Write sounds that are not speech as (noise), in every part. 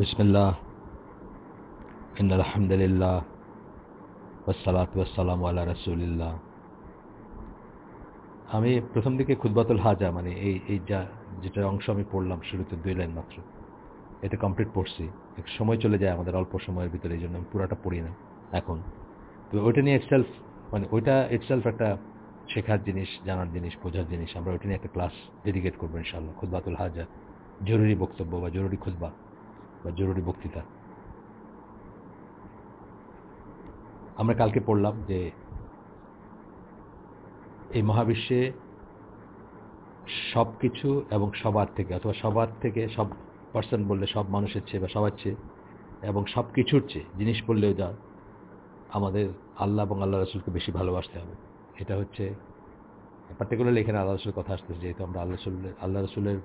বিসমিল্লাহ। ইন আলহামদুলিল্লাহ ওসালাত ওয়াসালাম আল্লাহ রসুলিল্লাহ। আমি প্রথম দিকে খুদবাতুল হাজা মানে এই এই যা, যেটা অংশ আমি পড়লাম শুরুতে, দুই লাইন মাত্র। এটা কমপ্লিট পড়ছি। এক সময় চলে যায় আমাদের অল্প সময়ের ভিতরে, এই জন্য আমি পুরাটা পড়ি না, এখন। তো ওইটা নিয়ে ইটসেলফ মানে ওইটা ইটসেলফ একটা শেখার জিনিস, জানার জিনিস, বোঝার জিনিস, আমরা ওইটা নিয়ে একটা ক্লাস ডেডিকেট করব ইনশাল্লাহ খুদবাতুল হাজা। জরুরি বক্তব্য বা জরুরি খুদবা বা জরুরি বক্তৃতা। আমরা কালকে পড়লাম যে এই মহাবিশ্বে সব কিছু এবং সবার থেকে, অথবা সবার থেকে সব পার্সন বললে সব মানুষের চেয়ে বা সবার চেয়ে এবং সব কিছুর চেয়ে, জিনিস বললেও যা, আমাদের আল্লাহ এবং আল্লাহ রসুলকে বেশি ভালোবাসতে হবে। এটা হচ্ছে পার্টিকুলারলি এখানে আল্লাহ রসুলের কথা আসতেছে, যেহেতু আমরা আল্লাহ রসুলের আল্লাহ রসুলের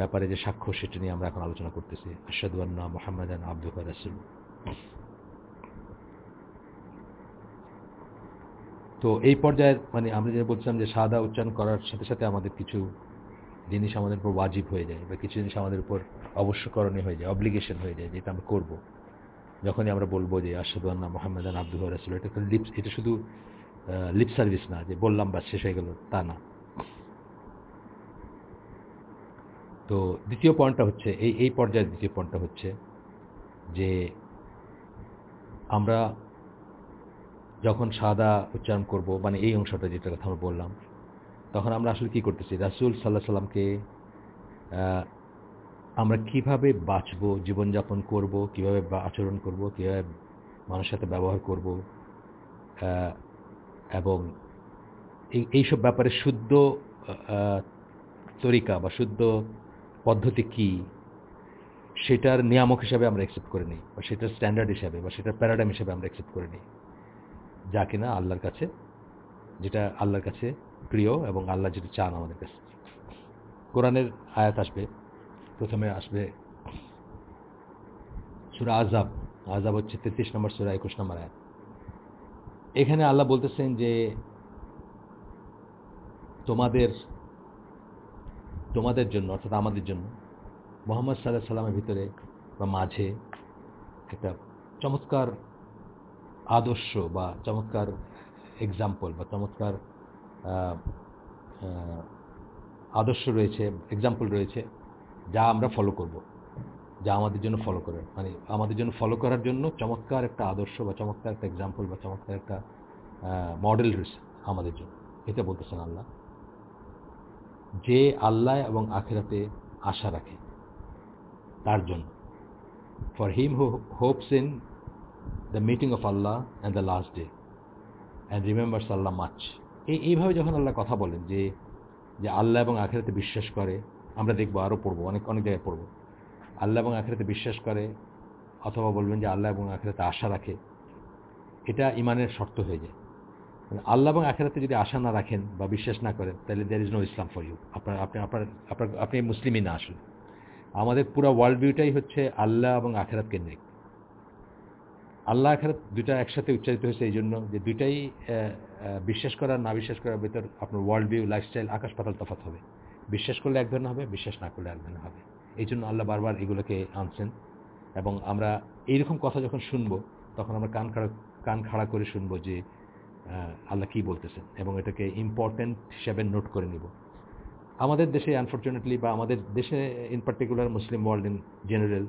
ব্যাপারে যে সাক্ষ্য, সেটা নিয়ে আমরা এখন আলোচনা করতেছি। আশাদুয়ান্না মোহাম্মদান আব্দুল রাসুল তো এই পর্যায়ের মানে আমরা যে বলছিলাম যে সাদা উচ্চারণ করার সাথে সাথে আমাদের কিছু জিনিস আমাদের উপর ওয়াজিব হয়ে যায় বা কিছু জিনিস আমাদের উপর অবশ্যকরণীয় হয়ে যায় অব্লিগেশন হয়ে যায়, যেটা আমরা করব। যখনই আমরা বলব যে আশাদুয়ান্না মোহাম্মদান আব্দুল রাসুল এটা লিপস এটা শুধু লিপ সার্ভিস না, যে বললাম বা শেষ হয়ে গেল, তা না। তো দ্বিতীয় পয়েন্টটা হচ্ছে, এই এই পর্যায়ের দ্বিতীয় পয়েন্টটা হচ্ছে যে আমরা যখন সাদা উচ্চারণ করব মানে এই অংশটা যেটা কথা আমরা বললাম, তখন আমরা আসলে কী করতেছি? রাসুল সাল্লাহ সাল্লামকে আমরা কীভাবে বাঁচব, জীবনযাপন করব, কীভাবে আচরণ করব, কীভাবে মানুষের সাথে ব্যবহার করব এবং এই, এইসব ব্যাপারে শুদ্ধ তরিকা বা শুদ্ধ পদ্ধতি কি? সেটার নিয়ামক হিসাবে আমরা অ্যাকসেপ্ট করে নিই, বা সেটার স্ট্যান্ডার্ড হিসাবে, বা সেটার প্যারাডাইম হিসাবে আমরা অ্যাকসেপ্ট করে নিই। যা কিনা আল্লাহর কাছে, যেটা আল্লাহর কাছে প্রিয় এবং আল্লাহ যেটা চান আমাদের কাছে। কোরআনের আয়াত আসবে, প্রথমে আসবে সুরা আজাব আজাব হচ্ছে তেত্রিশ নম্বর সুরা, একুশ নম্বর আয়াত। এখানে আল্লাহ বলতেছেন যে, তোমাদের তোমাদের জন্য, অর্থাৎ আমাদের জন্য, মোহাম্মদ সাল্লাহ সাল্লামের ভিতরে বা মাঝে একটা চমৎকার আদর্শ বা চমৎকার এক্সাম্পল বা চমৎকার আদর্শ রয়েছে এক্সাম্পল রয়েছে, যা আমরা ফলো করব, যা আমাদের জন্য ফলো করে। মানে আমাদের জন্য ফলো করার জন্য চমৎকার একটা আদর্শ বা চমৎকার একটা এক্সাম্পল বা চমৎকার একটা মডেল রয়েছে আমাদের জন্য। এটা বলতেছেন আল্লাহ। যে আল্লাহ এবং আখেরাতে আশা রাখে। তার জন্য। For him who hopes in the meeting of Allah and the last day and remembers Allah much এই, এইভাবে যখন আল্লাহ কথা বলেন যে যে আল্লাহ এবং আখেরাতে বিশ্বাস করে, আমরা দেখব আরও পড়ব, অনেক অনেক জায়গায় পড়ব। আল্লাহ এবং আখেরাতে বিশ্বাস করে, অথবা বলবেন যে আল্লাহ এবং আখেরাতে আশা রাখে। এটা ইমানের শর্ত হয়ে যায়। আল্লাহ এবং আখেরাতে যদি আশা না রাখেন বা বিশ্বাস না করেন, তাহলে there is no Islam for you আপনার, আপনি, আপনার আপনার, আপনি মুসলিমই না আসলে। আমাদের পুরো ওয়ার্ল্ড ভিউটাই হচ্ছে আল্লাহ এবং আখেরাত কেন্দ্রিক। আল্লাহ, আখেরাত দুটা একসাথে উচ্চারিত হয়েছে এই জন্য যে দুইটাই বিশ্বাস করা, না বিশ্বাস করার ভিতর আপনার ওয়ার্ল্ড ভিউ লাইফস্টাইল আকাশ, পাতাল তফাত হবে। বিশ্বাস করলে এক ধরনের হবে, বিশ্বাস না করলে এক ধরনের হবে। এই জন্য আল্লাহ বারবার এগুলোকে আনছেন এবং আমরা এইরকম কথা যখন শুনব, তখন আমরা কান খাড়া কান খাড়া করে শুনব যে আল্লাহ কী বলতেছেন? এবং এটাকে ইম্পর্ট্যান্ট হিসাবে নোট করে নিব। আমাদের দেশে আনফর্চুনেটলি বা আমাদের দেশে in particular Muslim world in general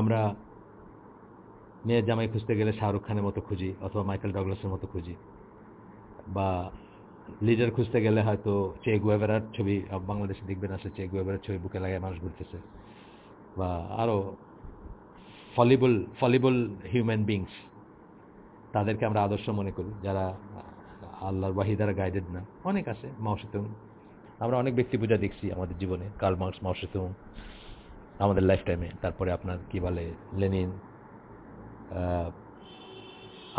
আমরা মেয়ে জামাই খুঁজতে গেলে শাহরুখ খানের মতো খুঁজি, অথবা মাইকেল ডগলাসের মতো খুঁজি, বা লিডার খুঁজতে গেলে হয়তো চে গুয়েভারার ছবি বাংলাদেশে দেখবেন আসলে চে গুয়েভারার ছবি বুকে লাগায় মানুষ ঘুরতেছে, বা আরও ফলিবল ফলিবল হিউম্যান বিংস তাদেরকে আমরা আদর্শ মনে করি, যারা আল্লাহর বাহি দ্বারা গাইডেড না। অনেক আছে মাওসেতুং আমরা অনেক ব্যক্তি পূজা দেখছি আমাদের জীবনে, কার্ল মার্কস মাওসেতুং আমাদের লাইফ টাইমে তারপরে আপনার কী বলে, লেনিন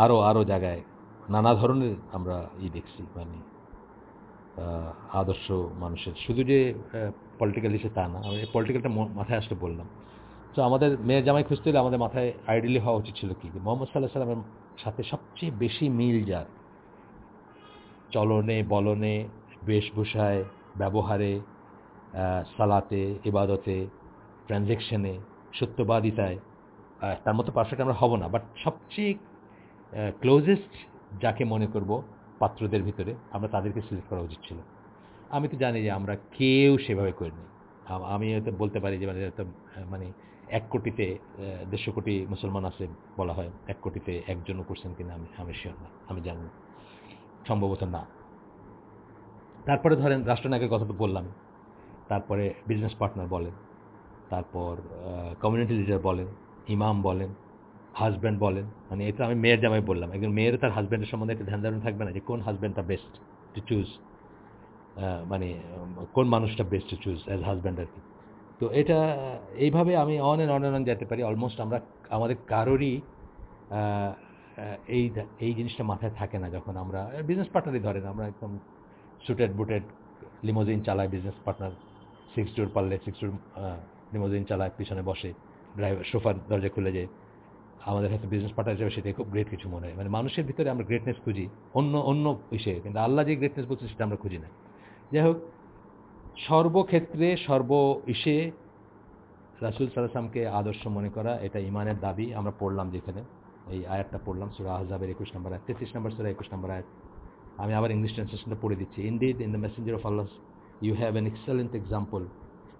আরও আরও জায়গায় নানা ধরনের আমরা ই দেখছি মানে আদর্শ মানুষের। শুধু যে পলিটিক্যাল ইস্যু তা না, আমি পলিটিক্যালটা মাথায় আসলে বললাম। তো আমাদের মেয়ের জামাই খুঁজতে হলে আমাদের মাথায় আইডিয়ালি হওয়া উচিত ছিল কি? মোহাম্মদ সাল্লাহ সাল্লামের সাথে সবচেয়ে বেশি মিল যার। চলনে, বলনে, বেশভূষায়, ব্যবহারে সালাতে, ইবাদতে ট্রানজ্যাকশনে সত্যবাদিতায় তার মতো পারফেক্ট আমরা হব না, বাট সবচেয়ে ক্লোজেস্ট যাকে মনে করব পাত্রদের ভিতরে, আমরা তাদেরকে সিলেক্ট করা উচিত ছিল। আমি তো জানি যে আমরা কেউ সেভাবে করিনি। আমি হয়তো বলতে পারি যে মানে মানে এক কোটিতে দেড়শো কোটি মুসলমান আছে বলা হয়, এক কোটিতে একজনও করছেন কিনা আমি আমি শিওর না, আমি জানি না। সম্ভবত না। তারপরে ধরেন রাষ্ট্রনায়কের কথা তো বললাম, তারপরে বিজনেস পার্টনার বলেন, তারপর কমিউনিটি লিডার বলেন ইমাম বলেন হাজব্যান্ড বলেন মানে এটা আমি মেয়ের জামাই বললাম, একজন মেয়ের তার হাজব্যান্ডের সম্বন্ধে একটা ধ্যান ধারণ থাকবে না যে কোন হাজব্যান্ডটা বেস্ট টু চুজ মানে কোন মানুষটা best to choose as husband আর কি। তো এটা, এইভাবে আমি on and on and on যেতে পারি। অলমোস্ট আমরা, আমাদের কারোরই এই এই জিনিসটা মাথায় থাকে না যখন আমরা বিজনেস পার্টনারই ধরেন, আমরা একদম সুটেড বুটেড লিমোজিন চালায় বিজনেস পার্টনার সিক্স ডোর পারলে সিক্স ডোর লিমোজিন চালায়, পিছনে বসে ড্রাইভার সোফার দরজা খুলে যে আমাদের হয়তো বিজনেস পার্টনার হিসেবে সেটাই খুব গ্রেট কিছু মনে হয়। মানে মানুষের ভিতরে আমরা গ্রেটনেস খুঁজি, অন্য অন্য বিষয়ে কিন্তু আল্লাহ যে গ্রেটনেস বলছে, সেটা আমরা খুঁজি না। যাই হোক সর্বক্ষেত্রে সর্ব ইসে রাসুল সালাসামকে আদর্শ মনে করা এটা ইমানের দাবি, আমরা পড়লাম যেখানে এই আয়াতটা পড়লাম, সুরা আহজাবের একুশ নম্বর আয়াত, তেত্রিশ নম্বর সুরা একুশ নম্বর আয়াত। আমি আবার ইংলিশ ট্রান্সলেশনটা পড়ে দিচ্ছি। Indeed in the messenger of Allah you have an excellent example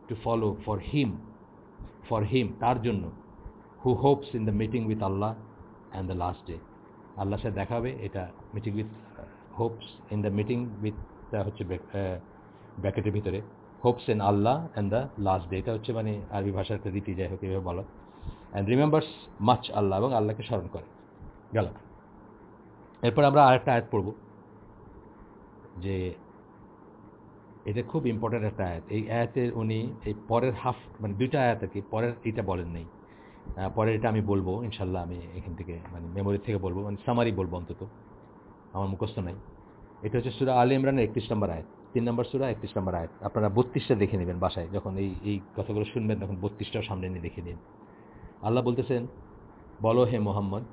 to follow for him for him তার জন্য who hopes in the meeting with Allah and the last day Allah সাথে দেখাবে এটা meeting with hopes in the meeting with হচ্ছে ব্র্যাকেটের ভিতরে hopes in Allah and the last day এটা হচ্ছে মানে আরবি ভাষার একটা রীতি, যাই হোক এভাবে বলো। অ্যান্ড রিমেম্বার্স মাচ আল্লাহ এবং আল্লাহকে স্মরণ করে। গেল। এরপর আমরা আরেকটা আয়াত পড়ব, যে এটা খুব ইম্পর্ট্যান্ট একটা আয়াত। এই আয়াতের উনি, এই পরের হাফ মানে দুইটা আয়াত আর কি, পরের এটা বলেন নেই। পরের এটা আমি বলব ইনশাল্লাহ আমি এখান থেকে মানে মেমোরি থেকে বলব মানে সামারি বলব অন্তত। আমার মুখস্থ নাই। এটা হচ্ছে সুরা আলী ইমরানের একত্রিশ নম্বর আয়াত। তিন নম্বর সুরা, একত্রিশ নম্বর আয়াত। আপনারা বত্রিশটা দেখে নেবেন বাসায়, যখন এই এই কথাগুলো শুনবেন, তখন বত্রিশটাও সামনে নিয়ে দেখে নিন। আল্লাহ বলতেছেন, বলো হে মোহাম্মদ,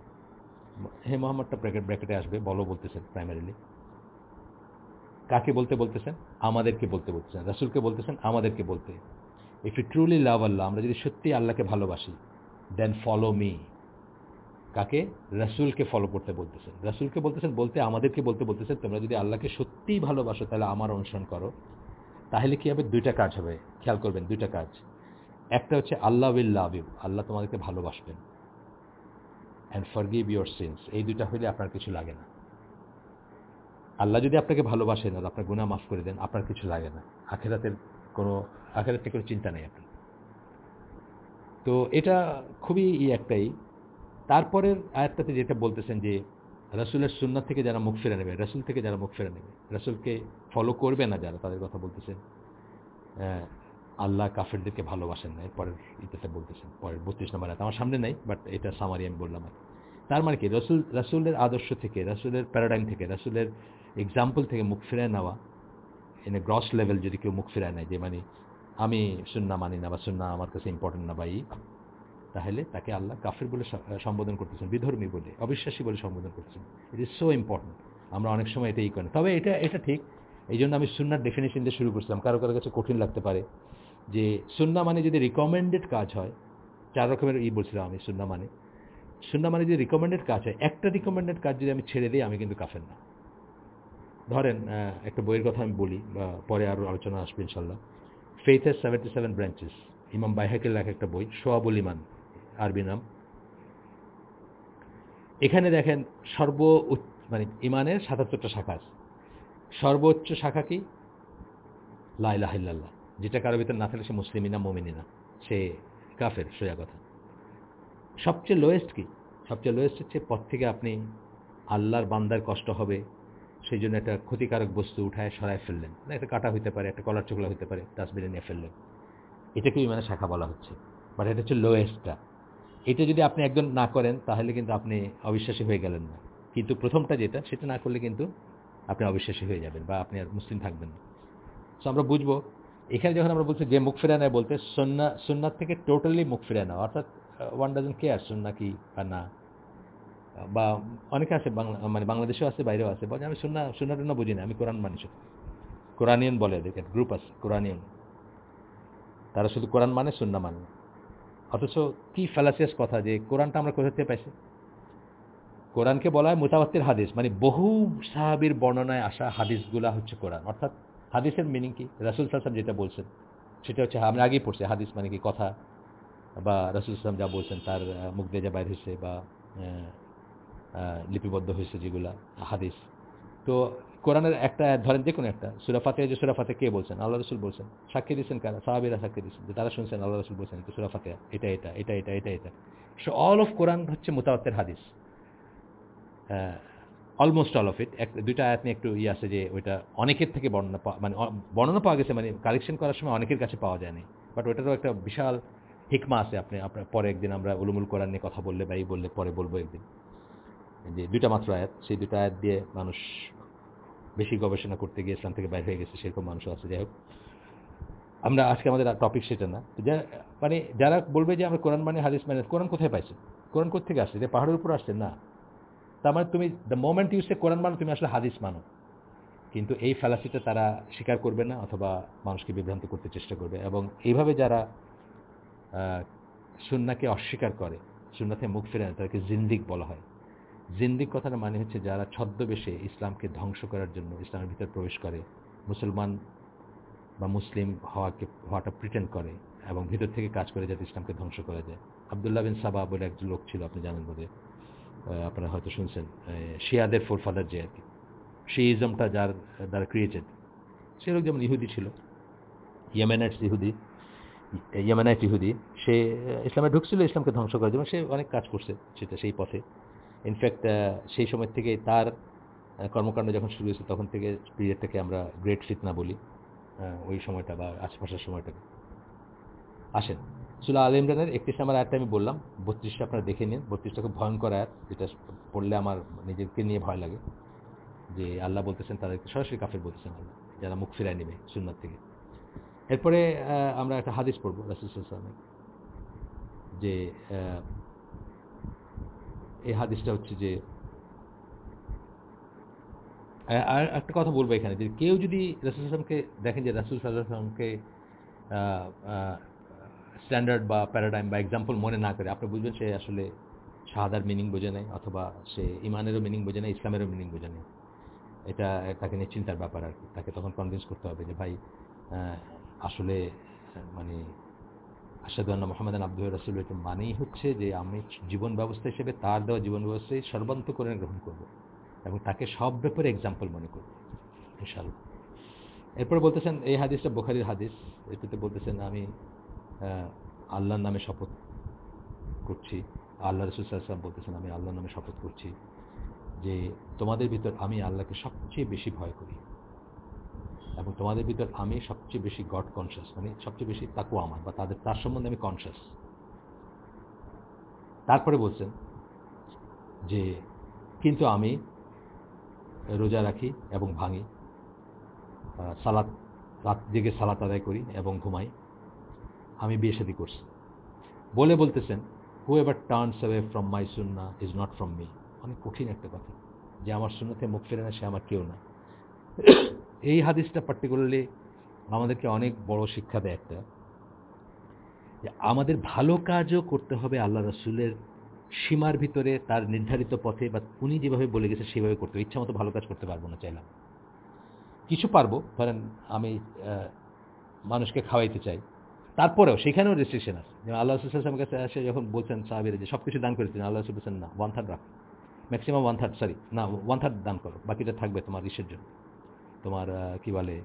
হে মোহাম্মদটা ব্র্যাকেট ব্র্যাকেটে আসবে, বলো বলতেছেন প্রাইমারিলি কাকে বলতে বলতেছেন? আমাদেরকে বলতে বলতেছেন। রাসুলকে বলতেছেন, আমাদেরকে বলতে। If you truly love Allah আমরা যদি সত্যি আল্লাহকে ভালোবাসি দেন ফলো মি কাকে? রাসুলকে ফলো করতে বলতেছেন। রাসুলকে বলতেছেন, বলতে আমাদেরকে বলতে বলতেছেন, তোমরা যদি আল্লাহকে সত্যিই ভালোবাসো, তাহলে আমার অনুসরণ করো। তাহলে কি হবে? দুইটা কাজ হবে। খেয়াল করবেন, দুইটা কাজ। একটা হচ্ছে, আল্লাহ উইল লাভ ইউ আল্লাহ তোমাদেরকে ভালোবাসবেন। And forgive your sins এই দুইটা হইলে আপনার কিছু লাগে না। আল্লাহ যদি আপনাকে ভালোবাসেন আর আপনার গুণা মাফ করে দেন, আপনার কিছু লাগে না। আখেরাতের কোনো, আখেরাতে কোনো চিন্তা নেই আপনার। তো এটা খুবই ই একটাই। তারপরের আয়াতটাতে যেটা বলতেছেন যে, রাসুলের সুন্নাত থেকে যারা মুখ ফেরে নেবে, রাসুল থেকে যারা মুখ ফেরে নেবে, রাসুলকে ফলো করবে না যারা, তাদের কথা বলতেছেন। আল্লাহ কাফেরদেরকে ভালোবাসেন না, এরপরের ইতেতে বলতেছেন, পরের বত্রিশ নম্বর আমার সামনে নাই বাট এটা সামারি আমি বললাম আর তার মানে কি, রসুল, রাসুলের আদর্শ থেকে, রাসুলের প্যারাডাইম থেকে, রাসুলের এক্সাম্পল থেকে মুখ ফিরায় নেওয়া এনে গ্রস লেভেল যদি কেউ মুখ ফিরায় নেয়, যে মানে আমি সুন্না মানি না বা সুন্না আমার কাছে ইম্পর্টেন্ট না বা তাহলে তাকে আল্লাহ কাফের বলে সম্বোধন করতেছেন, বিধর্মী বলে, অবিশ্বাসী বলে সম্বোধন করতেছেন। ইট ইজ সো ইম্পর্টেন্ট আমরা অনেক সময় এটাই করি। তবে এটা এটা ঠিক। এই জন্য আমি সুন্নার ডেফিনেশন দিয়ে শুরু করছিলাম। কারও কারও কাছে কঠিন লাগতে পারে যে সুন্না মানে যদি রিকমেন্ডেড কাজ হয়, চার রকমের ই বলছিলাম আমি, সুন্না মানে। সুন্না মানে যদি রিকমেন্ডেড কাজ হয়, একটা রিকমেন্ডেড কাজ যদি আমি ছেড়ে দিই, আমি কিন্তু কাফের না। ধরেন একটা বইয়ের কথা আমি বলি, বা পরে আরও আলোচনা আসবে ইনশাল্লাহ ফেথের সেভেন্টি সেভেন ব্রাঞ্চেস ইমাম বাইহাকের লেখা একটা বই, সোয়াবুল ইমান আরবি নাম। এখানে দেখেন সর্ব মানে ইমানের সাতাত্তরটা শাখা আছে। সর্বোচ্চ শাখা কি? লাইলাহিল্লাহ যেটা কারও ভিতরে না থাকলে সে মুসলিমই না মমিনী না। সে কাফের, সোজা কথা। সবচেয়ে লোয়েস্ট কি? সবচেয়ে লোয়েস্ট হচ্ছে পথ থেকে আপনি আল্লাহর বান্দার কষ্ট হবে সেই জন্য একটা ক্ষতিকারক বস্তু উঠায়, সরায় ফেললেন। একটা কাটা হইতে পারে, একটা কলার চোখলা হতে পারে, ডাস্টবিনে নিয়ে ফেললেন। এটাকেই মানে শাখা বলা হচ্ছে। বাট এটা হচ্ছে লোয়েস্টটা এটা যদি আপনি একজন না করেন, তাহলে কিন্তু আপনি অবিশ্বাসী হয়ে গেলেন না। কিন্তু প্রথমটা যেটা, সেটা না করলে কিন্তু আপনি অবিশ্বাসী হয়ে যাবেন বা আপনি আর মুসলিম থাকবেন না। সো আমরা বুঝব, এখানে যখন আমরা বলছি যে মুখ ফেরা নেয় বলতে সন্না সুন্নার থেকে টোটালি মুখ ফেরা নেওয়া অর্থাৎ ওয়ান ডাজন কেয়ার সুন্না কি বা না। বা অনেকে আছে বাংলা মানে বাংলাদেশেও আছে, বাইরেও আছে, বলে আমি সুন্না সুন্না টুন্না বুঝি না, আমি কোরআন মানি শুধু। কোরআনিয়ন বলে এদেরকে গ্রুপ আছে, কোরআনিয়ন। তারা শুধু কোরআন মানে সুন্না মানে। অথচ কি ফ্যালাসিয়াস কথা যে কোরআনটা আমরা কোথা থেকে পাইছি? কোরআনকে বলা হয় মোতাবাত্তির হাদিস মানে বহু সাহাবির বর্ণনায় আসা হাদিসগুলা হচ্ছে কোরআন। অর্থাৎ হাদিসের মিনিং কি? রাসুল সাল্লাম যেটা বলছেন, সেটা হচ্ছে আমরা আগেই পড়ছি, হাদিস মানে কি কথা? বা রাসুল সাল্লাম যা বলছেন তার মুখ দিয়ে যা বাইর হয়েছে বা লিপিবদ্ধ হয়েছে যেগুলা হাদিস। তো কোরআনের একটা, ধরেন কোনো একটা সুরাফাতে যে সুরাফাতে কে বলছেন? আল্লাহ রসুল বলছেন। সাক্ষী দিচ্ছেন কারা? সাহাবিরা সাক্ষী দিচ্ছেন যে তারা শুনছেন আল্লাহ রসুল বলছেন সুরাফাতে এটা এটা এটা এটা এটা এটা। সো অল অফ কোরআন হচ্ছে মোতাবাত্তের হাদিস। অলমোস্ট অল অফ ইট এক, দুইটা আয়াত নিয়ে একটু ইয়ে আছে যে ওইটা অনেকের থেকে বর্ণনা মানে বর্ণনা পাওয়া গেছে মানে কালেকশন করার সময় অনেকের কাছে পাওয়া যায়নি। বাট ওইটারও একটা বিশাল হিকমা আছে আপনি, আপনার পরে একদিন আমরা উলুমুল কোরআন নিয়ে কথা বললে বা এই বললে পরে বলব একদিন। যে দুইটা মাত্র আয়াত, সেই দুটো আয়াত দিয়ে মানুষ বেশি গবেষণা করতে গিয়ে ইসলাম থেকে বাইরে হয়ে গেছে, সেরকম মানুষ আছে, যাই হোক। আমরা আজকে আমাদের টপিক সেটা না। মানে যারা বলবে যে আমরা কোরআন মানে হাদিস মানে কোরআন কোথায় পাইছে? কোরআন কোথেকে আসছে? যে পাহাড়ের উপর আসছে? না। তার মানে তুমি the moment you say Quran মানো, তুমি আসলে হাদিস মানো। কিন্তু এই ফ্যালাসিটা তারা স্বীকার করবে না, অথবা মানুষকে বিভ্রান্ত করতে চেষ্টা করবে। এবং এইভাবে যারা সুন্নাকে অস্বীকার করে সুন্নাতে মুখ ফিরে তাদেরকে জিন্দিক বলা হয়। জিন্দিক কথাটা মানে হচ্ছে যারা ছদ্মবেশে ইসলামকে ধ্বংস করার জন্য ইসলামের ভিতরে প্রবেশ করে, মুসলমান বা মুসলিম হওয়াকে, হওয়াটা প্রিটেন্ড করে এবং ভিতর থেকে কাজ করে যাতে ইসলামকে ধ্বংস করা যায়। আবদুল্লাহ বিন সাবা বলে একজন লোক ছিল, আপনি জানেন বোধহয়। আপনারা হয়তো শুনছেন শিয়াদের ফোর ফাদার যে আর কি। শিইজমটা যার দ্বারা ক্রিয়েটেড সে লোক যেমন ইহুদি ছিল, ইয়েমেনাইটস ইহুদি ইয়েমেনাইট ইহুদি, সে ইসলামে ঢুকছিল, ইসলামকে ধ্বংস করার জন্য, সে অনেক কাজ করছে সেটা, সেই পথে। ইনফ্যাক্ট সেই সময় থেকে তার কর্মকাণ্ড যখন শুরু হয়েছে, তখন থেকে পিরিয়ডটাকে আমরা গ্রেট ফিতনা বলি ওই সময়টা বা আশপাশের সময়টাকে। আসেন। সুলা আল ইমরানের একত্রিশ নাম্বার আয়াতটা আমি বললাম, বত্রিশটা আপনারা দেখে নিন। বত্রিশটা খুব ভয়ঙ্কর আয়াত, যেটা পড়লে আমার নিজেকে নিয়ে ভয় লাগে। যে আল্লাহ বলতেছেন তাদেরকে সরাসরি কাফের বলতেছেন আল্লাহ, যারা মুখ ফিরায় নেবে সুন্নার থেকে। এরপরে আমরা একটা হাদিস পড়ব রাসুসালামের যে এই হাদিসটা হচ্ছে যে আর একটা কথা বলব এখানে, যে কেউ যদি রাসুল আসলামকে দেখেন যে রাসুল সাল্লাহামকে স্ট্যান্ডার্ড বা প্যারাডাইম বা এক্সাম্পল মনে না করে, আপনি বুঝবেন সে আসলে শাহাদার মিনিং বোঝে নেয় অথবা সে ইমানেরও মিনিং বোঝে নেয় ইসলামেরও মিনিং বোঝে নেয় এটা, তাকে নিয়ে চিন্তার ব্যাপার আর কি, তাকে তখন কনভিন্স করতে হবে যে ভাই আসলে মানে আসাদুল্লাহ মোহাম্মদ আব্দুল রাসুল মানেই হচ্ছে যে আমি জীবন ব্যবস্থা হিসেবে তার দেওয়া জীবন ব্যবস্থায় সর্বান্তকরণে গ্রহণ করব এবং তাকে সব ব্যাপারে এক্সাম্পল মনে করব ইনশাল্লাহ এরপর বলতেছেন, এই হাদিসটা বোখারির হাদিস, এটাতে বলতেছেন, আমি আল্লাহর নামে শপথ করছি। আল্লাহ রসুল সাল্লাম বলতেছেন, আমি আল্লাহর নামে শপথ করছি যে তোমাদের ভিতর আমি আল্লাহকে সবচেয়ে বেশি ভয় করি। এবং তোমাদের ভিতর আমি সবচেয়ে বেশি গড কনসিয়াস মানে সবচেয়ে বেশি তাকু আমার, বা তাদের, তার সম্বন্ধে আমি কনসিয়াস তারপরে বলছেন যে, কিন্তু আমি রোজা রাখি এবং ভাঙি সালাত, রাত জেগে সালাত আদায় করি এবং ঘুমাই। আমি বিয়ে শাদী করছি। বলে বলতেছেন whoever turns away from my sunnah is not from me অনেক কঠিন একটা কথা। যে আমার সুন্নাতে মুখ ফেরে না, সে আমার কেউ না। এই হাদিসটা পার্টিকুলারলি আমাদেরকে অনেক বড় শিক্ষা দেয় একটা, যে আমাদের ভালো কাজও করতে হবে আল্লাহ রসুলের সীমার ভিতরে, তার নির্ধারিত পথে, বা উনি যেভাবে বলে গেছে সেভাবে করতে হবে। ইচ্ছা মতো ভালো কাজ করতে পারব না চাইলাম। কিছু পারব, ধরেন আমি মানুষকে খাওয়াইতে চাই। তারপরেও সেখানেও রেস্ট্রিকশন আছে। যেমন আল্লাহ রসুলের কাছে আসে যখন বলছেন সাহাবির যে সব কিছু দান করেছেন আল্লাহ রসুল বলছেন, না ওয়ান থার্ড রাখ। ম্যাক্সিমাম ওয়ান থার্ড সরি না ওয়ান থার্ড দান করো। বাকিটা থাকবে তোমার ইসের জন্য। তোমার কি বলে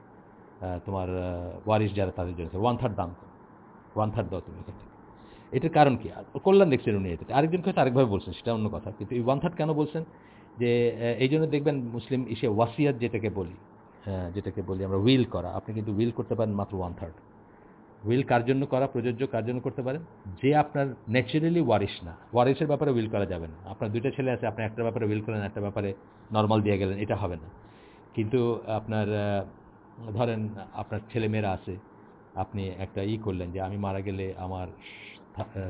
তোমার ওয়ারিস যারা তাদের জন্য ওয়ান থার্ড দাম ওয়ান থার্ড দাও তুমি এখান থেকে। এটার কারণ কি? কল্যাণ দেখছেন উনি এটাতে। আরেকজন হয়তো আরেকভাবে বলছেন, সেটা অন্য কথা। কিন্তু এই ওয়ান থার্ড কেন বলছেন? যে এই জন্য দেখবেন মুসলিম ইসে ওয়াসিয়াত যেটাকে বলি যেটাকে বলি আমরা উইল করা। আপনি কিন্তু উইল করতে পারেন মাত্র ওয়ান থার্ড উইল কার জন্য করা? প্রযোজ্য কার জন্য করতে পারেন? যে আপনার ন্যাচারালি ওয়ারিশ না। ওয়ারিসের ব্যাপারে উইল করা যাবে না। আপনার দুইটা ছেলে আছে, আপনি একটা ব্যাপারে উইল করেন একটা ব্যাপারে নর্মাল দিয়ে গেলেন, এটা হবে না। কিন্তু আপনার ধরেন আপনার ছেলেমেয়েরা আছে, আপনি একটা ই করলেন যে আমি মারা গেলে আমার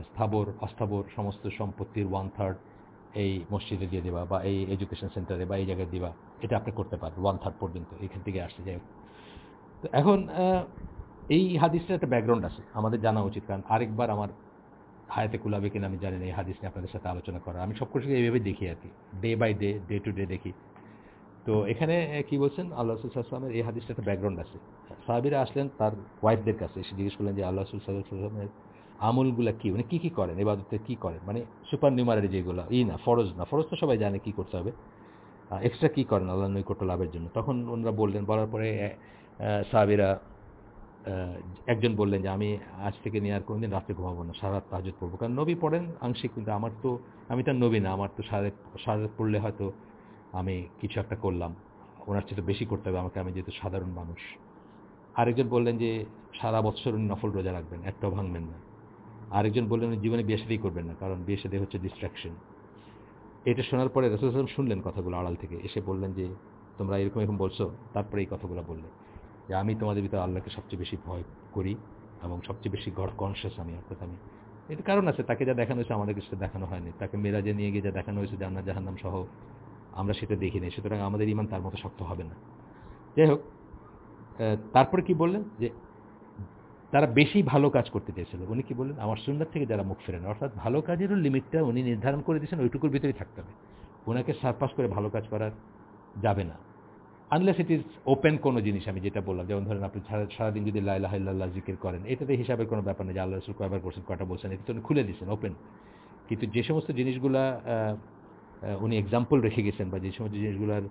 স্থাবর, অস্থাবর সমস্ত সম্পত্তির ওয়ান থার্ড এই মসজিদে দিয়ে দেবা বা এই এডুকেশন সেন্টারে বা এই জায়গায় দিবা, এটা আপনি করতে পারেন ওয়ান থার্ড পর্যন্ত, এখান থেকে আসতে যাই তো এখন এই হাদিসটার একটা ব্যাকগ্রাউন্ড আছে, আমাদের জানা উচিত, কারণ আরেকবার আমার হায়াতে কুলাবে কিনা আমি জানি না, এই হাদিস নিয়ে আপনাদের সাথে আলোচনা করা আমি সব কিছু এইভাবে দেখি আর কি day by day day to day দেখি। তো এখানে কি বলছেন? আল্লাহ রসুলামের এই হাদিসটা একটা ব্যাকগ্রাউন্ড আছে। সাহাবিরা আসলেন তার ওয়াইফদের কাছে, এসে জিজ্ঞেস করলেন যে, আল্লাহ রসুলামের আমলগুলা কী? মানে কী কী করেন? এবাদতে কী করেন? মানে সুপার নিউমারের যেগুলো, ই না, ফরজ না, ফরজ তো সবাই জানে কী করতে হবে। এক্সট্রা কী করেন আল্লাহ নৈকট্য লাভের জন্য? তখন ওনারা বললেন, বলার পরে সাহাবিরা একজন বললেন যে, আমি আজ থেকে নিয়ে আর কোনোদিন রাত্রে ঘুমাবো না, সারা রাত তাহাজত পড়ব। কারণ নবী পড়েন আংশিক, কিন্তু আমার তো, আমি তার নবী না, আমার তো সারা সারা পড়লে হয়তো আমি কিছু একটা করলাম। ওনার চেয়ে বেশি করতে হবে, আমাকে আমি যেহেতু সাধারণ মানুষ। আরেকজন বললেন যে, সারা বছর উনি নফল রোজা রাখবেন, একটাও ভাঙবেন না। আরেকজন বললেন উনি জীবনে বিয়ে সাদেই করবেন না, কারণ বিয়ে হচ্ছে ডিস্ট্রাকশন এটা শোনার পরে রসুল শুনলেন কথাগুলো আড়াল থেকে, এসে বললেন যে, তোমরা এরকম এরকম বলছো? তারপরে এই কথাগুলো বললেন যে, আমি তোমাদের ভিতরে আল্লাহকে সবচেয়ে বেশি ভয় করি এবং সবচেয়ে বেশি গড কনসিয়াস আমি, অর্থাৎ আমি। এটা কারণ আছে, তাকে যা দেখানো হয়েছে আমাদের কিছু দেখানো হয়নি। তাকে মেরাজে নিয়ে গিয়ে যা দেখানো হয়েছে জান্নাত জাহান্নাম সহ আমরা সেটা দেখি নাই, সুতরাং আমাদের ইমান তার মতো শক্ত হবে না। যাই হোক তারপরে কি বললেন? যে তারা বেশি ভালো কাজ করতে চেয়েছিল। উনি কি বললেন? আমার সুন্দর থেকে যারা মুখ ফেরেন, অর্থাৎ ভালো কাজেরও লিমিটটা উনি নির্ধারণ করে দিয়েছেন, ওইটুকুর ভিতরেই থাকতে হবে। ওনাকে সারপাস করে ভালো কাজ করার যাবে না। আনলেস ইট ইজ ওপেন কোনো জিনিস, আমি যেটা বললাম, যেমন ধরেন আপনি সারাদিন যদি লাইলাহ ইল্লাহ জিকির করেন, এটাতে হিসাবের কোনো ব্যাপার নেই যে আল্লাহ রসুল কয়বার করছেন কয়টা বলছেন, এটা তো উনি খুলে দিয়েছেন ওপেন কিন্তু যে সমস্ত জিনিসগুলা উনি এক্সাম্পল রেখে গেছেন বা যে সমস্ত জিনিসগুলার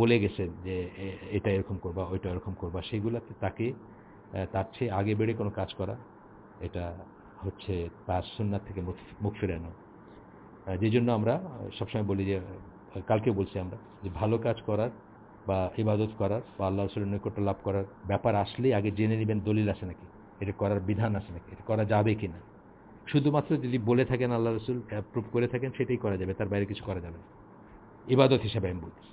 বলে গেছেন যে এটা এরকম করবা, ওইটা এরকম করবা, সেইগুলাতে তাকে তার চেয়ে আগে বেড়ে কোনো কাজ করা, এটা হচ্ছে তার সুন্নার থেকে মুখ ফিরানো। যে জন্য আমরা সবসময় বলি যে কালকে বলছি আমরা যে, ভালো কাজ করার বা ইবাদত করার বা আল্লাহ রসুলের নৈকট্য লাভ করার ব্যাপার আসলেই আগে জেনে নেবেন দলিল আছে নাকি, এটা করার বিধান আছে নাকি, এটা করা যাবে কি না শুধুমাত্র যদি বলে থাকেন আল্লাহ রসুল অ্যাপ্রুভ করে থাকেন, সেটাই করা যাবে, তার বাইরে কিছু করা যাবে না। ইবাদত হিসাবে আমি বলছি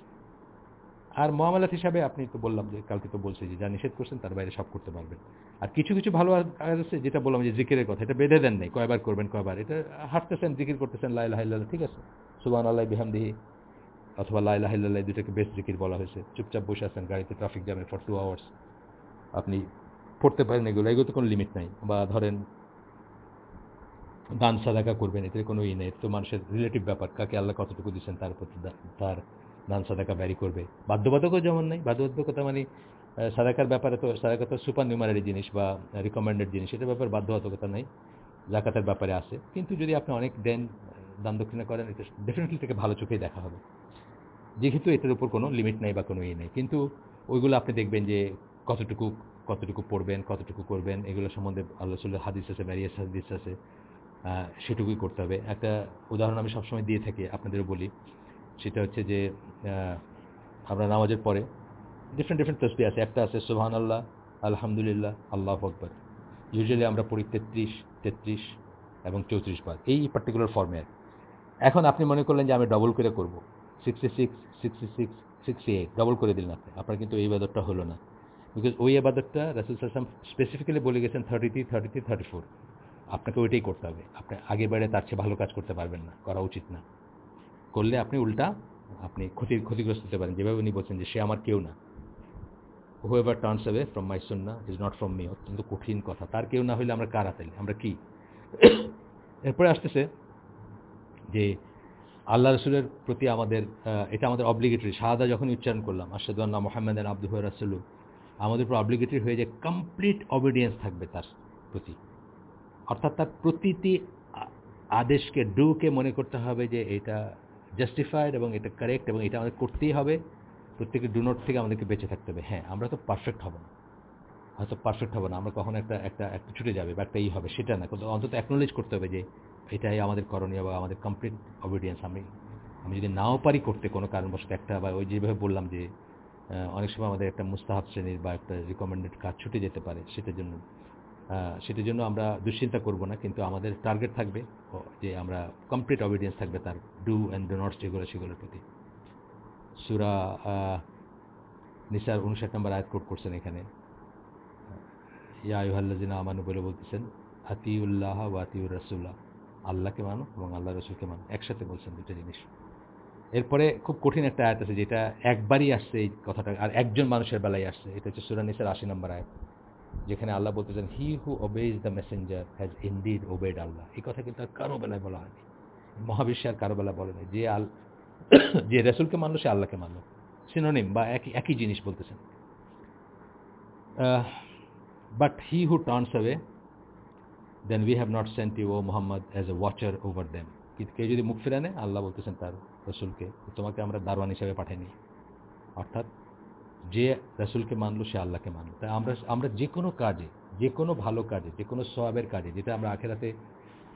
আর মহামালাত হিসাবে আপনি তো বললাম যে, কালকে তো বলছি যে, যা নিষেধ করছেন, তার বাইরে সব করতে পারবেন। আর কিছু কিছু ভালো আছে, যেটা বললাম যে, জিকিরের কথা, এটা বেঁধে দেন নাই, কয়বার করবেন, কয়বার। এটা হাঁটতেছেন জিকির করতেছেন লাইল হাইল্লাহ ঠিক আছে? সুবান আল্লাহ বিহামদিহি অথবা লাইলা হাইল্লাহ দুটাকে বেস্ট জিকির বলা হয়েছে। চুপচাপ বসে আছেন, গাড়িতে ট্রাফিক জ্যামে ফর টু আওয়ার্স আপনি পড়তে পারেন এগুলো এগুলো তো কোনো লিমিট নাই। বা ধরেন দান সাদাকা করবেন, এতে কোনো ই নেই। তো মানুষের রিলেটিভ ব্যাপার, কাকে আল্লাহ কতটুকু দিচ্ছেন তার প্রতি তার দান সাদাকা ব্যারি করবে। বাধ্যবাধকও যেমন নেই, বাধ্যবাধকতা মানে সাদাকার ব্যাপারে তো, সাদাকা তো সুপার নিউমারি জিনিস বা রিকমেন্ডেড জিনিস, এটার ব্যাপারে বাধ্যবাধকতা নেই, জাকাতের ব্যাপারে আছে। কিন্তু যদি আপনি অনেক দেন, দান দক্ষিণা করেন, এটা ডেফিনেটলি থেকে ভালো চোখেই দেখা হবে। যেহেতু এটার উপর কোনো লিমিট নেই বা কোনো ইয়ে নেই। কিন্তু ওইগুলো আপনি দেখবেন যে কতটুকু কতটুকু পড়বেন, কতটুকু করবেন, এগুলো সম্বন্ধে আল্লাহ হাদিস আছে ব্যারিয়াস হাদিস আছে। সেটুকুই করতে হবে। একটা উদাহরণ আমি সবসময় দিয়ে থাকি, আপনাদেরও বলি। সেটা হচ্ছে যে আমরা নামাজের পরে ডিফারেন্ট ডিফারেন্ট তসবি আছে। একটা আছে সোহান আল্লাহ আলহামদুলিল্লাহ, আল্লাহ আকবর। ইউজুয়ালি আমরা পড়ি তেত্রিশ তেত্রিশ এবং চৌত্রিশ বার। এই পার্টিকুলার ফর্মে এখন আপনি মনে করলেন যে আমি ডবল করে করব। Sixty six sixty six sixty eight double করে দিলেন আপনি। আপনার কিন্তু এই বাদরটা হলো না। বিকজ ওই আবাদতটা রাসুল সাল্লাম স্পেসিফিক্যালি বলে গেছেন thirty three thirty three thirty four আপনাকে ওইটাই করতে হবে। আপনি আগে বেড়ে তার চেয়ে ভালো কাজ করতে পারবেন না, করা উচিত না। করলে আপনি উল্টা আপনি ক্ষতি, ক্ষতিগ্রস্ত হতে পারেন। যেভাবে উনি বলছেন যে সে আমার কেউ না। Whoever turns away from my sunnah is not from me অত্যন্ত কঠিন কথা। তার কেউ না হলে আমরা কারা তাইলে আমরা কি? এরপরে আসতেছে যে আল্লাহ রসুলের প্রতি আমাদের এটা আমাদের অব্লিগেটরি সাদা যখন উচ্চারণ করলাম আসাদুল্লাহ মোহাম্মদ আব্দুহ রাসুল আমাদের উপর অব্লিগেটরি হয়ে যায় কমপ্লিট অবিডিয়েন্স থাকবে তার প্রতি। অর্থাৎ তার প্রতিটি আদেশকে ডুকে মনে করতে হবে যে এটা জাস্টিফাইড এবং এটা কারেক্ট এবং এটা আমাদের করতেই হবে। প্রত্যেকে ডু নোট থেকে আমাদেরকে বেঁচে থাকতে হবে। হ্যাঁ আমরা তো পারফেক্ট হব না। হয়তো পারফেক্ট হবে না। আমরা কখনো একটা একটা একটা ছুটে যাবে, বা একটা ই হবে, সেটা না। কিন্তু অন্তত অ্যাকনোলেজ করতে হবে যে এটাই আমাদের করণীয় বা আমাদের কমপ্লিট অবিডিয়েন্স আমি আমি যদি নাও পারি করতে কোনো কারণবশত একটা, বা ওই যেভাবে বললাম যে অনেক সময় আমাদের একটা মুস্তাহাব শ্রেণির বা একটা রিকমেন্ডেড কাজ ছুটে যেতে পারে, সেটার জন্য সেটার জন্য আমরা দুশ্চিন্তা করব না, কিন্তু আমাদের টার্গেট থাকবে যে আমরা কমপ্লিট অবিডিয়েন্স থাকবে তার ডু অ্যান্ড ডো নটস যেগুলো সেগুলোর প্রতি। সুরা নিসার উনষাট নম্বর আয়াত কোট করছেন এখানে। ইয়া আইহাল্লাজিনা আমানু বলে বলতেছেন, আতিউল্লাহ ও আতিউর রাসুল্লাহ আল্লাহকে মানো এবং আল্লাহ রসুলকে মানো। একসাথে বলছেন দুটো জিনিস। এরপরে খুব কঠিন একটা আয়াত আছে যেটা একবারই আসছে এই কথাটা, আর একজন মানুষের বেলায় আসছে। এটা হচ্ছে সুরানিসের আশি নম্বর আয়াত। যেখানে আল্লাহ বলতেছেন he who obeys the messenger has indeed obeyed Allah এই কথা কিন্তু আর কারও বেলায় বলা হয়নি। মহাবিশ্বে আর কারও বেলা নাই। যে আল, যে রসুলকে মানলো, সে আল্লাহকে মানলো। সিনোনিম বা একই একই জিনিস বলতেছেন। But he who turns away then we have not sent you O Mohammad as a watcher over them কেউ যদি মুখ ফিরে নেয়, আল্লাহ বলতেছেন তার রসুলকে, তোমাকে আমরা দারোয়ান হিসাবে পাঠাইনি। অর্থাৎ যে রসুলকে মানলো, সে আল্লাহকে মানলো। তাই আমরা আমরা যে কোনো কাজে, যে কোনো ভালো কাজে, যে কোনো সবাবের কাজে, যেটা আমরা আখেরাতে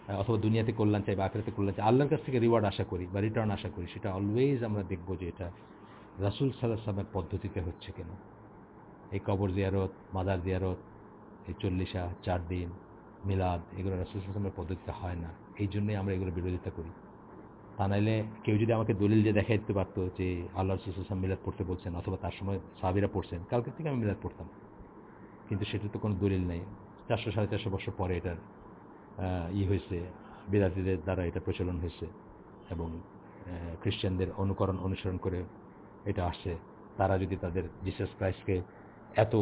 অথবা দুনিয়াতে কল্যাণ চাই বা আখেরাতে কল্যাণ চাই, আল্লাহর কাছ থেকে রিওয়ার্ড আশা করি বা রিটার্ন আশা করি, সেটা অলওয়েজ আমরা দেখব যে এটা রাসুল সাল্লাহ সাল্লামের পদ্ধতিতে হচ্ছে কেন। এই কবর জিয়ারত, মাদার জিয়ারত, এই চল্লিশা, চার দিন, মিলাদ, এগুলো রাসুল সাল্লামের পদ্ধতিতে হয় না। এই জন্যই আমরা এগুলো বিরোধিতা করি। তা নাইলে কেউ যদি আমাকে দলিল যে দেখাই দিতে পারতো যে আল্লাহ রসুলাম মিলাদ পড়তে বলছেন অথবা তার সময় সাহাবিরা পড়ছেন কালকে থেকে আমি মিলাদ পড়তাম। কিন্তু সেটা তো কোনো দলিল নেই। চারশো, সাড়ে চারশো বছর পরে এটার ই হয়েছে বিরাতিদের দ্বারা এটা প্রচলন হয়েছে এবং খ্রিস্টানদের অনুকরণ অনুসরণ করে এটা আসছে। তারা যদি তাদের জিসাস ক্রাইস্টকে এত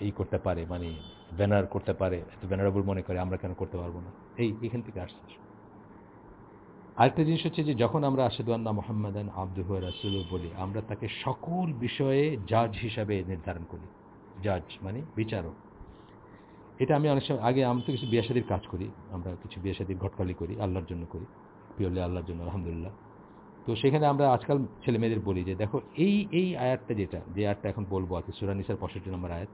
ই করতে পারে মানে ব্যানার করতে পারে, এত ব্যানারেবল মনে করে, আমরা কেন করতে পারব না? এই এখান থেকে আসছে। আরেকটা জিনিস হচ্ছে যে যখন আমরা আসাদু আন্না মোহাম্মদান আব্দুহ রাসুল বলি, আমরা তাকে সকল বিষয়ে জাজ হিসাবে নির্ধারণ করি। জাজ মানে বিচারক। এটা আমি অনেক সময়, আগে আমি তো কিছু বিয়াসাদির কাজ করি, আমরা কিছু বিয়াসাদির ঘটকালি করি, আল্লাহর জন্য করি পিওরলি আল্লাহর জন্য, আলহামদুলিল্লাহ। তো সেখানে আমরা আজকাল ছেলে মেয়েদের বলি যে, দেখো, এই এই আয়াতটা যেটা, যে আয়াতটা এখন বলব আর কি সুরানিসার পঁয়ষট্টি নম্বর আয়াত,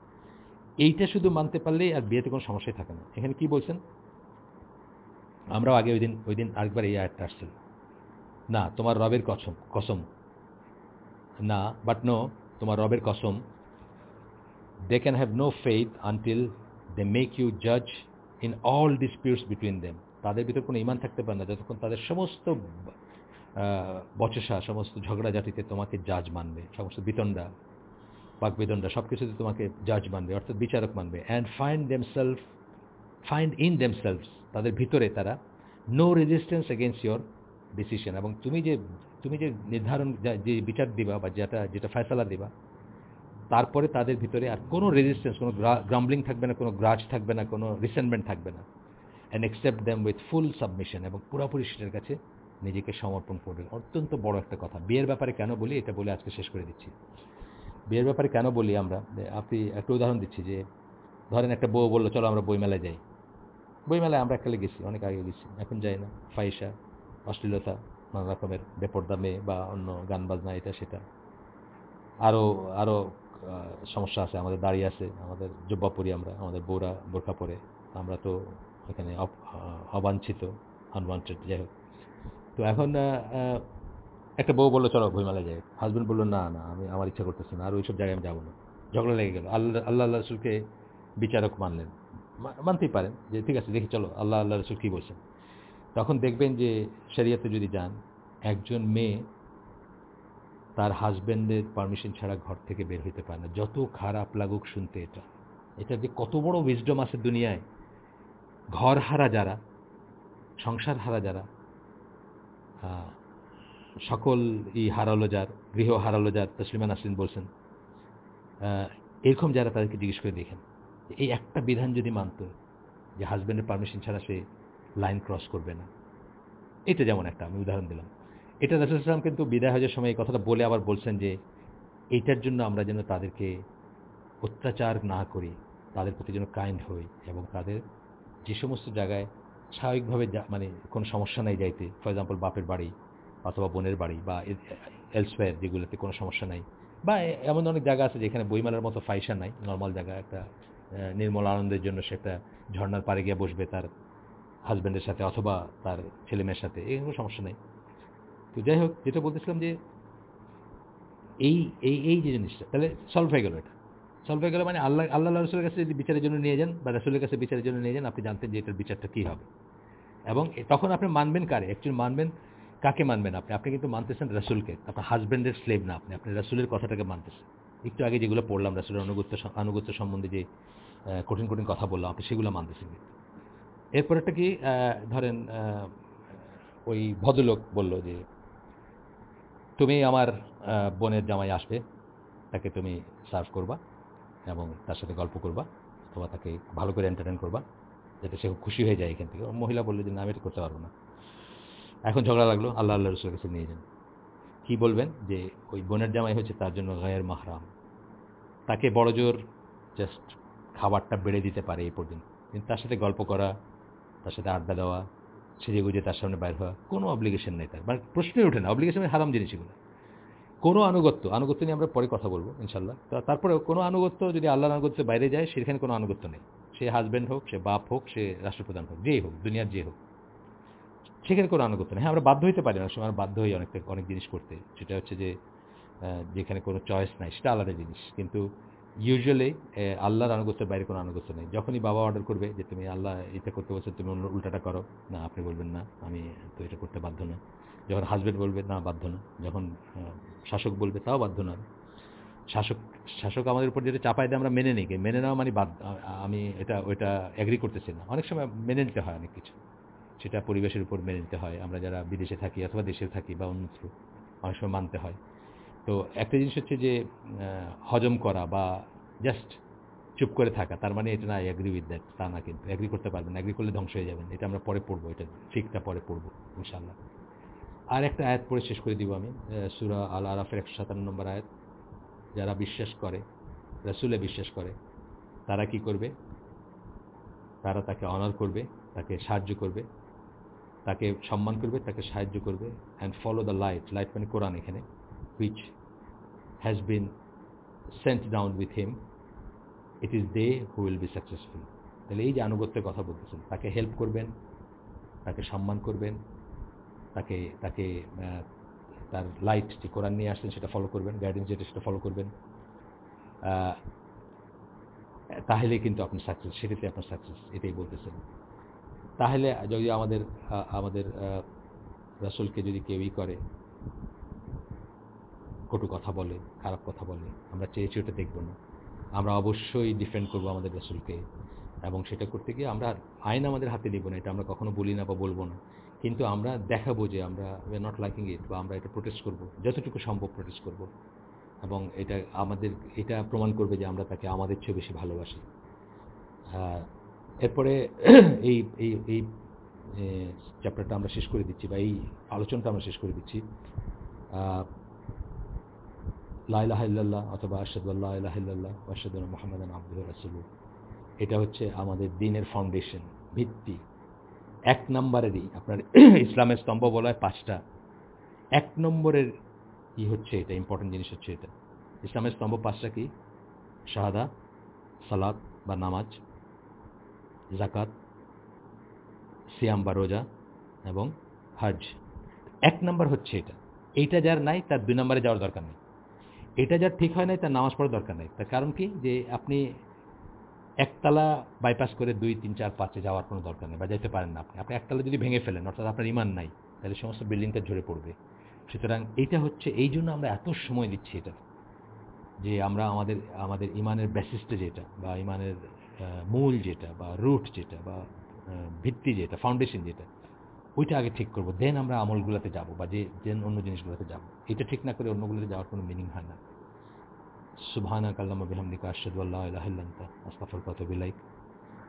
এইটা শুধু মানতে পারলেই আর বিয়েতে কোনো সমস্যাই থাকে না। এখানে কি বলছেন? আমরাও আগে ওই দিন ওই দিন আরেকবার এই আয়াতটা আসছিল। না, তোমার রবের কসম কসম। না বাট নো তোমার রবের কসম। They can have no faith until they make you জাজ in all disputes between them তাদের ভিতর কোনো ইমান থাকতে পারে না। যতক্ষণ তাদের সমস্ত বচসা, সমস্ত ঝগড়াঝাটিতে তোমাকে জাজ মানবে, সমস্ত বিতণ্ডা বাক বিতণ্ডা সব কিছুতে তোমাকে জাজ মানবে, অর্থাৎ বিচারক মানবে। And find themself find in themselves তাদের ভিতরে তারা no resistance against your decision এবং তুমি যে তুমি যে নির্ধারণ, যা- বিচার দিবা বা যেটা যেটা ফয়সালা দিবা, তারপরে তাদের ভিতরে আর কোনো রেজিস্ট্যান্স কোনো গ্রাম্বলিং থাকবে না, কোনো গ্রাজ থাকবে না, কোনো রিসেন্টমেন্ট থাকবে না। And accept them with full submission এবং পুরোপুরি সেটার কাছে নিজেকে সমর্পণ করবে। অত্যন্ত বড় একটা কথা। বিয়ের ব্যাপারে কেন বলি? এটা বলে আজকে শেষ করে দিচ্ছি। বিয়ের ব্যাপারে কেন বলি আমরা? আপনি একটা উদাহরণ দিচ্ছি যে, ধরেন একটা বউ বলল, চলো আমরা বইমেলায় যাই। বইমেলায় আমরা এককালে গেছি, অনেক আগে গেছি। এখন যাই না। ফাইসা অশ্লীলতা, নানা রকমের বেপর্দা বা অন্য গান বাজনা, এটা, সেটা। আরও আরও সমস্যা আছে। আমাদের দাঁড়িয়ে আছে, আমাদের জব্বা পরি আমরা, আমাদের বউরা বোরখা পরে। আমরা তো এখানে অবাঞ্ছিত আনওয়ান্টেড যাই হোক। তো এখন একটা বউ বলল, চলো বইমেলায় যাই। হাজব্যান্ড বলল, না না, আমি, আমার ইচ্ছা করতেছে না, আর ওইসব জায়গায় আমি যাব না। ঝগড়া লেগে গেল। আল্লাহ আল্লাহ রসুলকে বিচারক মানলেন। মানতেই পারেন যে, ঠিক আছে, দেখি, চলো, আল্লাহ আল্লাহ রসুল কী বলছেন? তখন দেখবেন যে, শরিয়াতে যদি যান, একজন মেয়ে তার হাজব্যান্ডের পারমিশন ছাড়া ঘর থেকে বের হইতে পারে না। যত খারাপ লাগুক শুনতে এটা। এটা যে কত বড় উইজডম আছে দুনিয়ায়। ঘর হারা যারা, সংসার হারা যারা সকল ই হারালো যার, গৃহ হারালো যার, তসলিমা নাসরিন বলছেন এরকম যারা তাদেরকে জিজ্ঞেস করে দেখেন। এই একটা বিধান যদি মানত যে হাজব্যান্ডের পারমিশন ছাড়া সে লাইন ক্রস করবে না। এটা যেমন একটা, আমি উদাহরণ দিলাম। এটা রাসুল ইসলাম কিন্তু বিদায় হজের সময় এই কথাটা বলে আবার বলছেন যে এইটার জন্য আমরা যেন তাদেরকে অত্যাচার না করি, তাদের প্রতি যেন কাইন্ড হই এবং তাদের যে সমস্ত জায়গায় স্বাভাবিকভাবে মানে কোনো সমস্যা নাই যাইতে ফর এক্সাম্পল বাপের বাড়ি অথবা বোনের বাড়ি বা এলসওয়্যার যেগুলোতে কোনো সমস্যা নাই বা এমন অনেক জায়গা আছে যেখানে বইমেলার মতো ফাইসা নাই নর্মাল জায়গা একটা নির্মল আনন্দের জন্য সে একটা ঝর্ণার পাড়ে গিয়ে বসবে তার হাজব্যান্ডের সাথে অথবা তার ছেলে মেয়ের সাথে, এই কোনো সমস্যা নেই। তো যাই হোক, যেটা বলতেছিলাম যে এই এই এই যে জিনিসটা, তাহলে সলভ হয়ে গেল এটা। সলভ হয়ে গেল মানে আল্লাহ আল্লাহ রসুলের কাছে যদি বিচারের জন্য নিয়ে যান বা রসুলের কাছে বিচারের জন্য নিয়ে যান, আপনি জানতেন যে এটার বিচারটা কী হবে। এবং তখন আপনি মানবেন কারে? অ্যাকচুয়ালি মানবেন কাকে মানবেন আপনি? আপনি কিন্তু মানতেছেন রসুলকে, আপনার হাজব্যান্ডের স্লেভ না আপনি আপনি রসুলের কথাটাকে মানতেছেন। একটু আগে যেগুলো পড়লাম, রসুলের অনুগত্য আনুগত্য সম্বন্ধে যে কঠিন কঠিন কথা বললাম, আপনি সেগুলো মানতেছেন কিন্তু। এরপরেরটা কি ধরেন ওই ভদ্রলোক বলল যে, তুমি আমার বোনের জামাই আসবে, তাকে তুমি সার্ভ করবা এবং তার সাথে গল্প করবা অথবা তাকে ভালো করে এন্টারটেন করবা, যাতে সে খুশি হয়ে যায় এখান থেকে। মহিলা বলল যে, না, আমি এটা করতে পারব না। এখন ঝগড়া লাগল, আল্লাহ আল্লাহ রসুলের কাছে নিয়ে যান। কী বলবেন যে, ওই বোনের জামাই হচ্ছে তার জন্য গায়ের মাহরাম। তাকে বড় জোর জাস্ট খাবারটা বেড়ে দিতে পারে এই পর্যন্ত। কিন্তু তার সাথে গল্প করা, তার সাথে আড্ডা দেওয়া, সেজে গুজে তার সামনে বাইর হওয়া, কোনো অব্লিগেশন নেই তার। মানে প্রশ্নই ওঠে না অব্লিগেশনের হারাম জিনিস এগুলো কোনো আনুগত্য আনুগত্য নিয়ে আমরা পরে কথা বলব ইনশাল্লাহ তারপরে কোনো আনুগত্য যদি আল্লাহর আনুগত্যের বাইরে যায়, সেখানে কোনো আনুগত্য নেই। সে হাজব্যান্ড হোক, সে বাপ হোক, সে রাষ্ট্রপ্রধান হোক, যেই হোক, দুনিয়ার যে হোক, সেখানে কোনো আনুগত্য নেই। হ্যাঁ আমরা বাধ্য হইতে পারি না সময় বাধ্য হই অনেকটা অনেক জিনিস করতে। সেটা হচ্ছে যে যেখানে কোনো চয়েস নাই, সেটা আলাদা জিনিস। কিন্তু ইউজুয়ালি আল্লাহর আনুগত্যের বাইরে কোনো আনুগত্য নেই। যখনই বাবা অর্ডার করবে যে, তুমি আল্লাহ এটা করতে বলছো, তুমি অন্য উল্টাটা করো। না, আপনি বলবেন না, আমি তো এটা করতে বাধ্য না। যখন হাজব্যান্ড বলবে, না, বাধ্য না। যখন শাসক বলবে, তাও বাধ্য না। শাসক শাসক আমাদের উপর যেটা চাপায় দেয়, আমরা মেনে নিই। মেনে নেওয়া মানে আমি এটা, ওইটা অ্যাগ্রি করতেছি না। অনেক সময় মেনে নিতে হয় অনেক কিছু। সেটা পরিবেশের উপর মেনে নিতে হয়। আমরা যারা বিদেশে থাকি অথবা দেশে থাকি বা অন্যত্র, অনেক সময় মানতে হয়। তো একটা জিনিস হচ্ছে যে হজম করা বা জাস্ট চুপ করে থাকা, তার মানে এটা না অ্যাগ্রি উইথ দ্যাট তা না কিন্তু। অ্যাগ্রি করতে পারবেন অ্যাগ্রি করলে ধ্বংস হয়ে যাবেন। এটা আমরা পরে পড়ব, এটা ফিকটা পরে পড়ব ইনশাল্লাহ আর একটা আয়াত পড়ে শেষ করে দিব আমি সুরা আল আরাফের একশো সাতান্ন নম্বর আয়াত। যারা বিশ্বাস করে রসুলে বিশ্বাস করে, তারা কি করবে? তারা তাকে অনার করবে, তাকে সাহায্য করবে, তাকে সম্মান করবে, তাকে সাহায্য করবে and follow the light light মানে কোরআন এখানে। Which has been sent down with him it is they who will be successful তাহলে এই যে আনুগত্যের কথা বলতেছেন, তাকে হেল্প করবেন, তাকে সম্মান করবেন, তাকে তাকে তার লাইট যে কোরআন নিয়ে আসছেন সেটা ফলো করবেন গাইডেন্স যেটা সেটা ফলো করবেন তাহলে কিন্তু আপনি সাকসেস সেটাতে আপনার সাকসেস এটাই বলতেছেন। তাহলে যদি আমাদের আমাদের রাসুলকে যদি কেউই করে কটু কথা বলে, খারাপ কথা বলে, আমরা চেয়েছি ওটা দেখব না। আমরা অবশ্যই ডিফেন্ড করব আমাদের রাসুলকে এবং সেটা করতে গিয়ে আমরা আইন আমাদের হাতে নিব না, এটা আমরা কখনো বলি না বা বলব না। কিন্তু আমরা দেখাবো যে আমরা উই নট লাইকিং ইট বা আমরা এটা প্রোটেস্ট করব, যতটুকু সম্ভব প্রোটেস্ট করব। এবং এটা আমাদের, এটা প্রমাণ করবে যে আমরা তাকে আমাদের চেয়ে বেশি ভালোবাসি। এরপরে (clears throat) এই এই এই চ্যাপ্টারটা আমরা শেষ করে দিচ্ছি বা এই আলোচনাটা আমরা শেষ করে দিচ্ছি। লাইলাহিল্লাহ অথবা আশাদুল্লাহ ইলাহিল্লাহ আশাদুল্লাহ মোহাম্মদ আব্দুল রাসুল এটা হচ্ছে আমাদের দিনের ফাউন্ডেশন ভিত্তি। এক নম্বরেরই আপনার (clears throat) ইসলামের স্তম্ভ বলা হয় পাঁচটা। এক নম্বরের কি হচ্ছে এটা ইম্পর্টেন্ট জিনিস হচ্ছে এটা। ইসলামের স্তম্ভ পাঁচটা কি? শাহাদা সালাদ বা নামাজ জাকাত সিয়াম বা রোজা এবং হজ এক নম্বর হচ্ছে এটা। এইটা যার নাই, তার দুই নম্বরে যাওয়ার দরকার নেই। এটা যার ঠিক হয় নাই তার নামাজ পড়ার দরকার নেই। তার কারণ কি? যে আপনি একতলা বাইপাস করে দুই, তিন, চার, পাঁচে যাওয়ার কোনো দরকার নেই বা যাইতে পারেন না আপনি। আপনি একতলা যদি ভেঙে ফেলেন, অর্থাৎ আপনার ইমান নাই, তাহলে সমস্ত বিল্ডিংটা ঝরে পড়বে। সুতরাং এইটা হচ্ছে, এই জন্য আমরা এত সময় দিচ্ছি এটা। যে আমরা আমাদের আমাদের ইমানের বেসিসটা যেটা, বা ইমানের মূল যেটা, বা রুট যেটা, বা ভিত্তি যেটা ফাউন্ডেশন যেটা ওইটা আগে ঠিক করব দেন আমরা আমলগুলোতে যাব বা যে দেন অন্য জিনিসগুলোতে যাব। এটা ঠিক না করে অন্যগুলোতে যাওয়ার কোনো মিনিং হয় না। সুবহানা কাল্লামা বিহামদিকা আশাদুল্লাহ আল্লাহান্তা আস্তাফর কত বিলাইক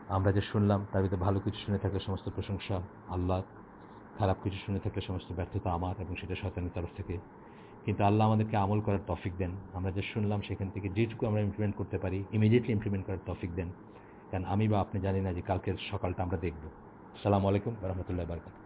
আমরা যে শুনলাম, তার ভিতরে ভালো কিছু শুনে থাকলে সমস্ত প্রশংসা আল্লাহ, খারাপ কিছু শুনে থাকলে সমস্ত ব্যর্থতা আমার এবং সেটা শয়তানের তরফ থেকে। কিন্তু আল্লাহ আমাদেরকে আমল করার তফিক দেন। আমরা যে শুনলাম, সেখান থেকে যেটুকু আমরা ইমপ্লিমেন্ট করতে পারি ইমিডিয়েটলি ইমপ্লিমেন্ট করার তফিক দেন। কারণ আমি বা আপনি জানি না যে কালকের সকালটা আমরা দেখব। সালামু আলাইকুম রহমতুল্লাহ বারকাত